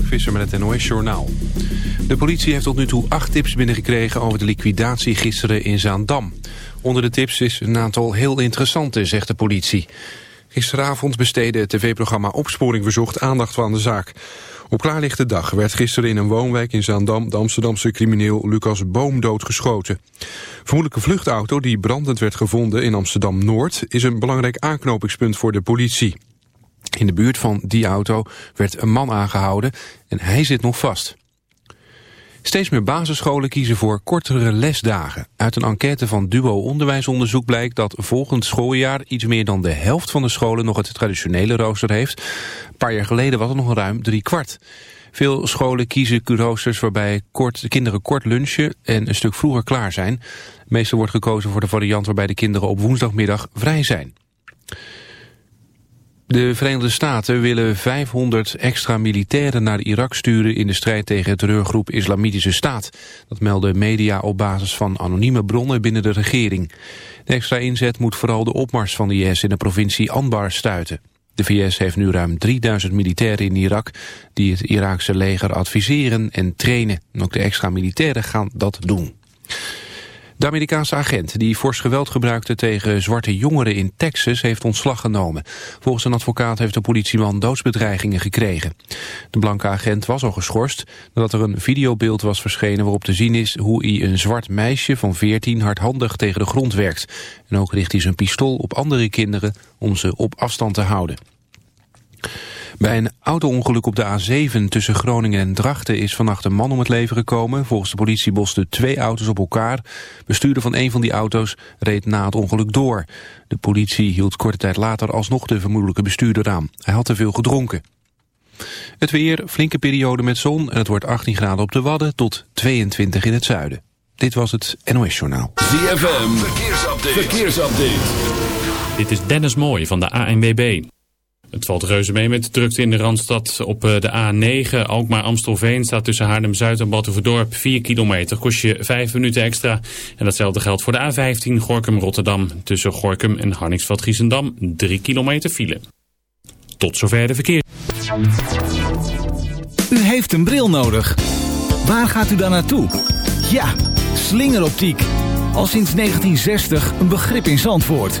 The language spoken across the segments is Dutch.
Mark met het NOS Journaal. De politie heeft tot nu toe acht tips binnengekregen over de liquidatie gisteren in Zaandam. Onder de tips is een aantal heel interessante, zegt de politie. Gisteravond besteedde het tv-programma Opsporing Verzocht aandacht aan de zaak. Op klaarlichte dag werd gisteren in een woonwijk in Zaandam... de Amsterdamse crimineel Lucas Boom doodgeschoten. Vermoedelijke vluchtauto die brandend werd gevonden in Amsterdam-Noord... is een belangrijk aanknopingspunt voor de politie. In de buurt van die auto werd een man aangehouden en hij zit nog vast. Steeds meer basisscholen kiezen voor kortere lesdagen. Uit een enquête van Duo Onderwijsonderzoek blijkt dat volgend schooljaar iets meer dan de helft van de scholen nog het traditionele rooster heeft. Een paar jaar geleden was het nog ruim drie kwart. Veel scholen kiezen roosters waarbij kort, de kinderen kort lunchen en een stuk vroeger klaar zijn. Meestal wordt gekozen voor de variant waarbij de kinderen op woensdagmiddag vrij zijn. De Verenigde Staten willen 500 extra militairen naar Irak sturen in de strijd tegen terreurgroep Islamitische Staat. Dat melden media op basis van anonieme bronnen binnen de regering. De extra inzet moet vooral de opmars van de IS in de provincie Anbar stuiten. De VS heeft nu ruim 3000 militairen in Irak die het Iraakse leger adviseren en trainen. ook de extra militairen gaan dat doen. De Amerikaanse agent die fors geweld gebruikte tegen zwarte jongeren in Texas heeft ontslag genomen. Volgens een advocaat heeft de politieman doodsbedreigingen gekregen. De blanke agent was al geschorst nadat er een videobeeld was verschenen waarop te zien is hoe hij een zwart meisje van 14 hardhandig tegen de grond werkt. En ook richt hij zijn pistool op andere kinderen om ze op afstand te houden. Bij een auto-ongeluk op de A7 tussen Groningen en Drachten is vannacht een man om het leven gekomen. Volgens de politie bosten twee auto's op elkaar. Bestuurder van een van die auto's reed na het ongeluk door. De politie hield korte tijd later alsnog de vermoedelijke bestuurder aan. Hij had te veel gedronken. Het weer, flinke periode met zon en het wordt 18 graden op de Wadden tot 22 in het zuiden. Dit was het NOS Journaal. ZFM, verkeersupdate. verkeersupdate. Dit is Dennis Mooij van de ANWB. Het valt reuze mee met de drukte in de Randstad op eh, de A9. Alkmaar-Amstelveen staat tussen Haarlem-Zuid en Battenverdorp 4 kilometer. Kost je 5 minuten extra. En datzelfde geldt voor de A15 Gorkum-Rotterdam. Tussen Gorkum en Harningsveld-Giessendam 3 kilometer file. Tot zover de verkeer. U heeft een bril nodig. Waar gaat u dan naartoe? Ja, slingeroptiek. Al sinds 1960 een begrip in Zandvoort.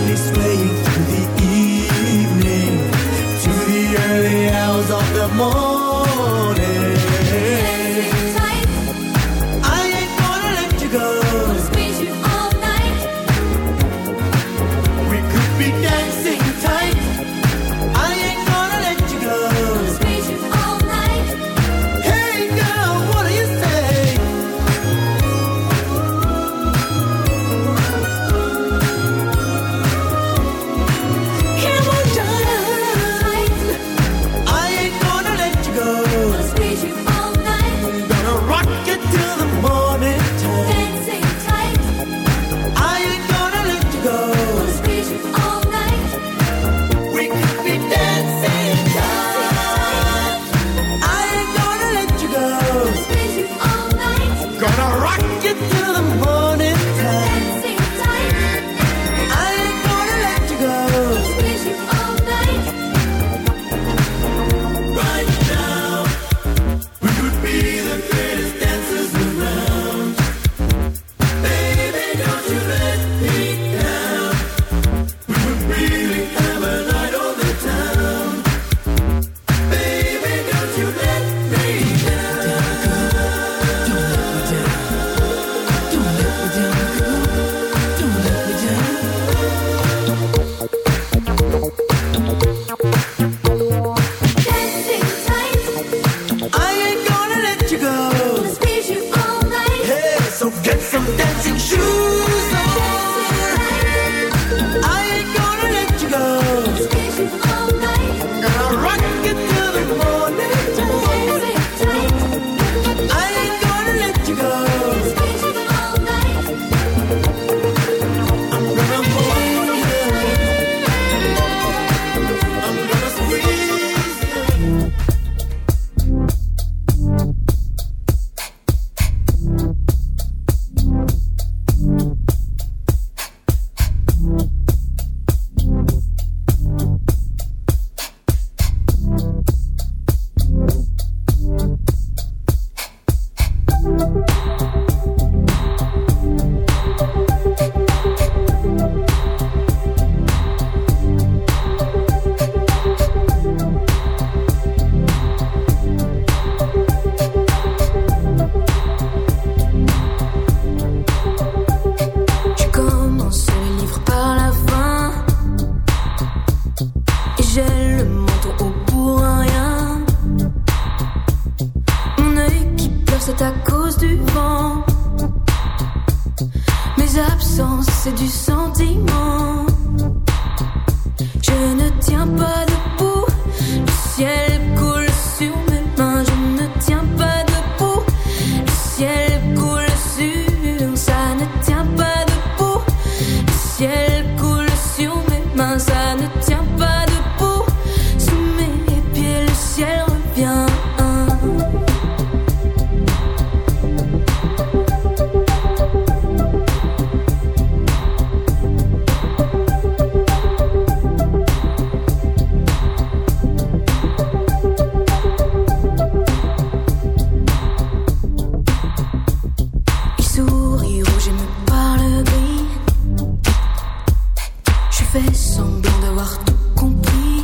fais semblant d'avoir tout compris.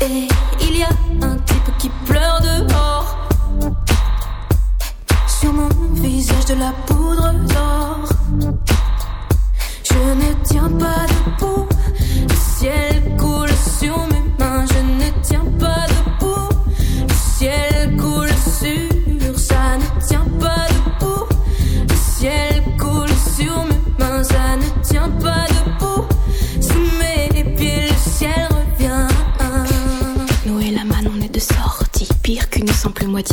Et il y a un type qui pleure dehors. Sur mon visage de la poudre d'or.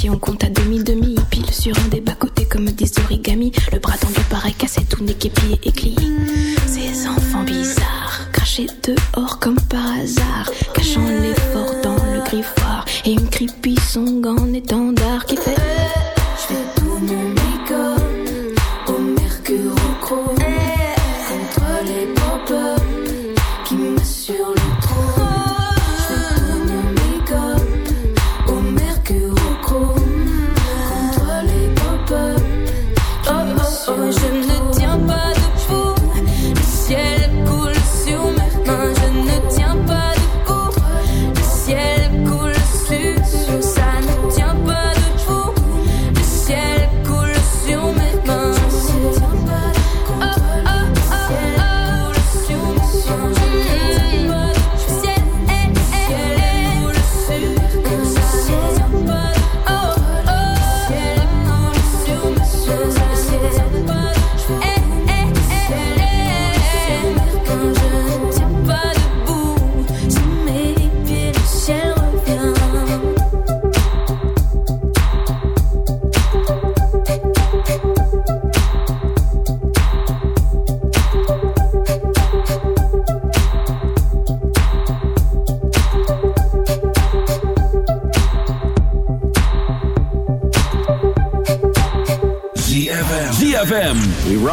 Moitié, on compte à demi-demi. Pile sur un des bas-côtés comme des origamis. Le bras tendu paraît cassé, tout n'est qu'épié et plié. Ces enfants bizarres, crachés dehors comme par hasard. Cachant l'effort dans le griffoir. Et une creepy song en étendard qui fait.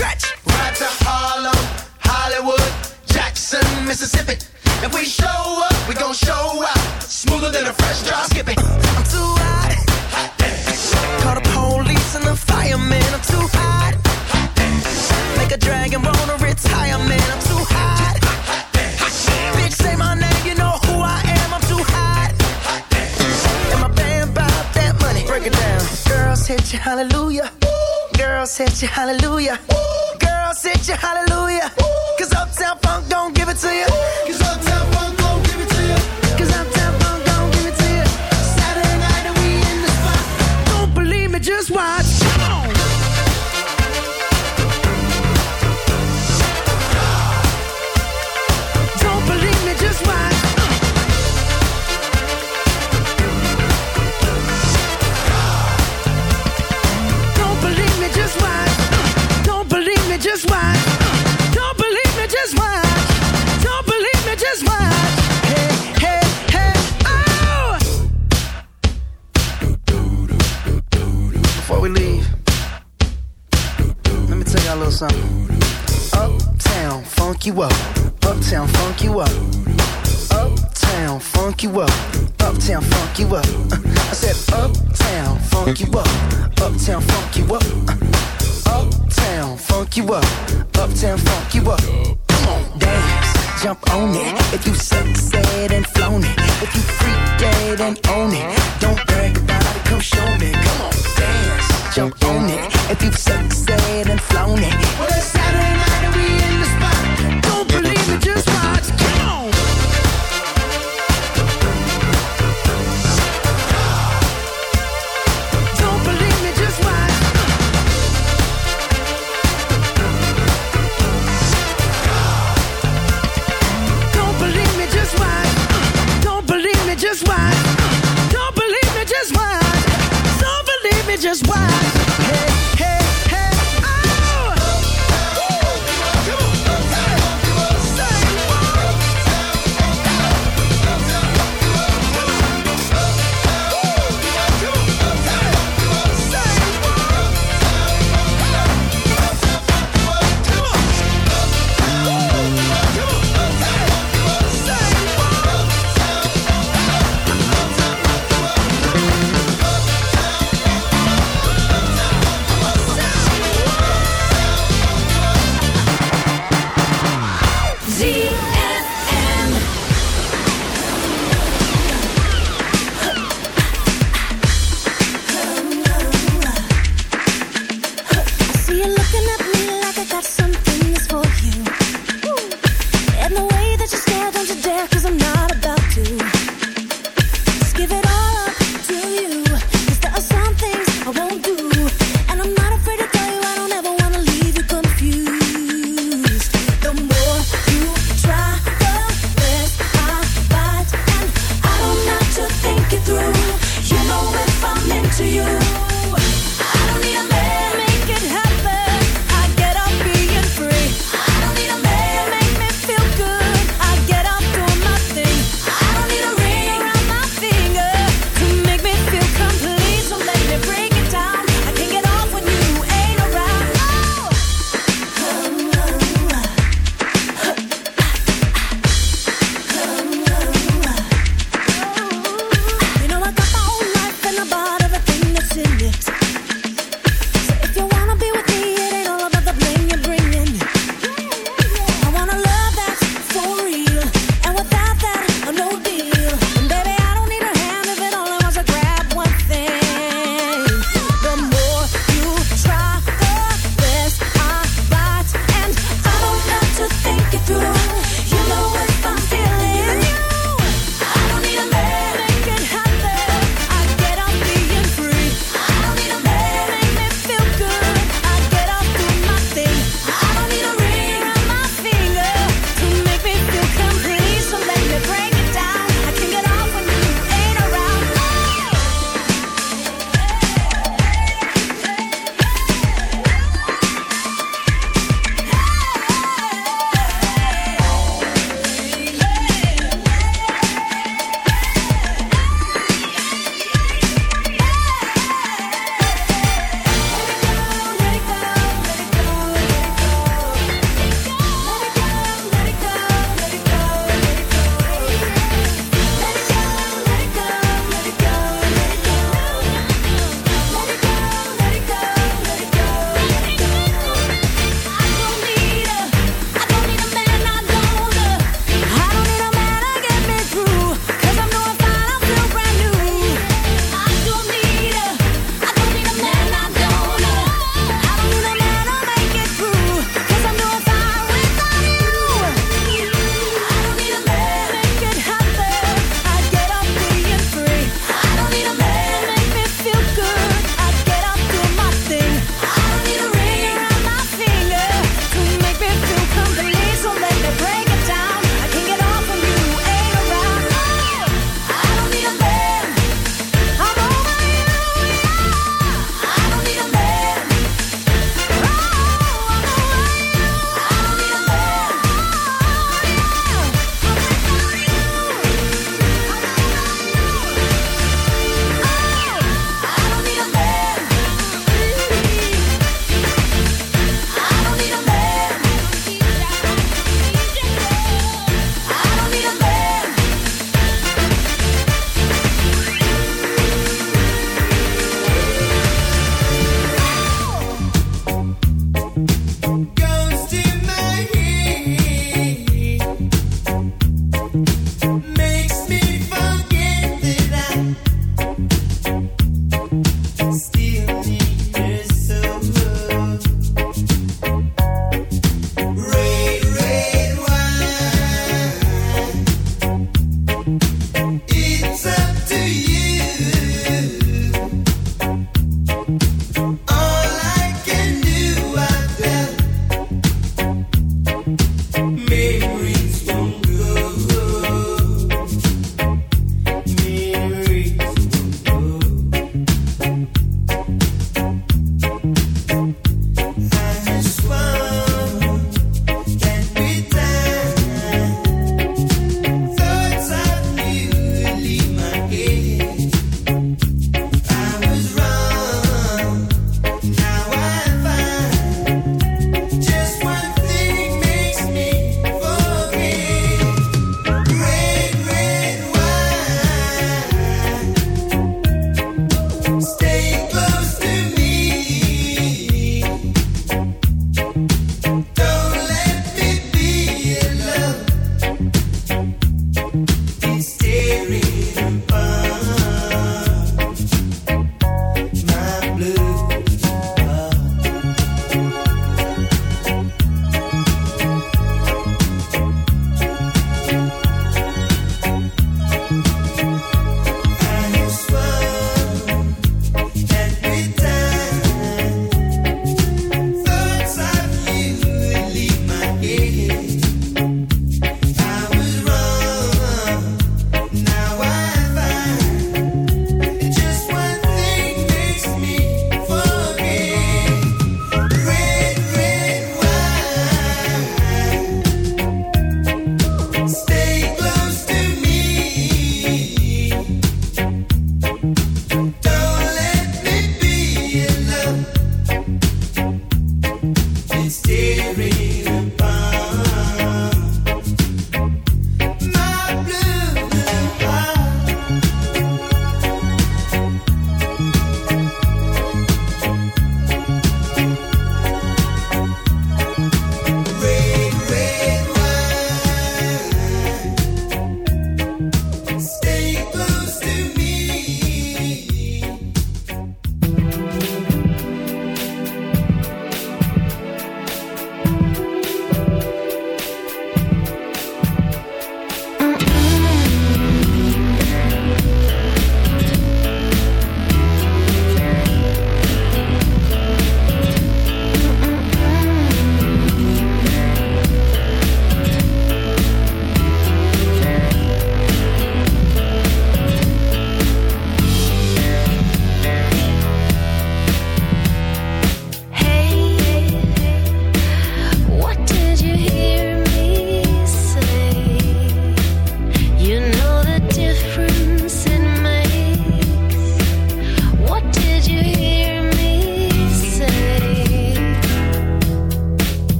stretch. Right to Harlem, Hollywood, Jackson, Mississippi. If we show up, we gon' show out. Smoother than a fresh drop. Skip.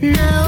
No.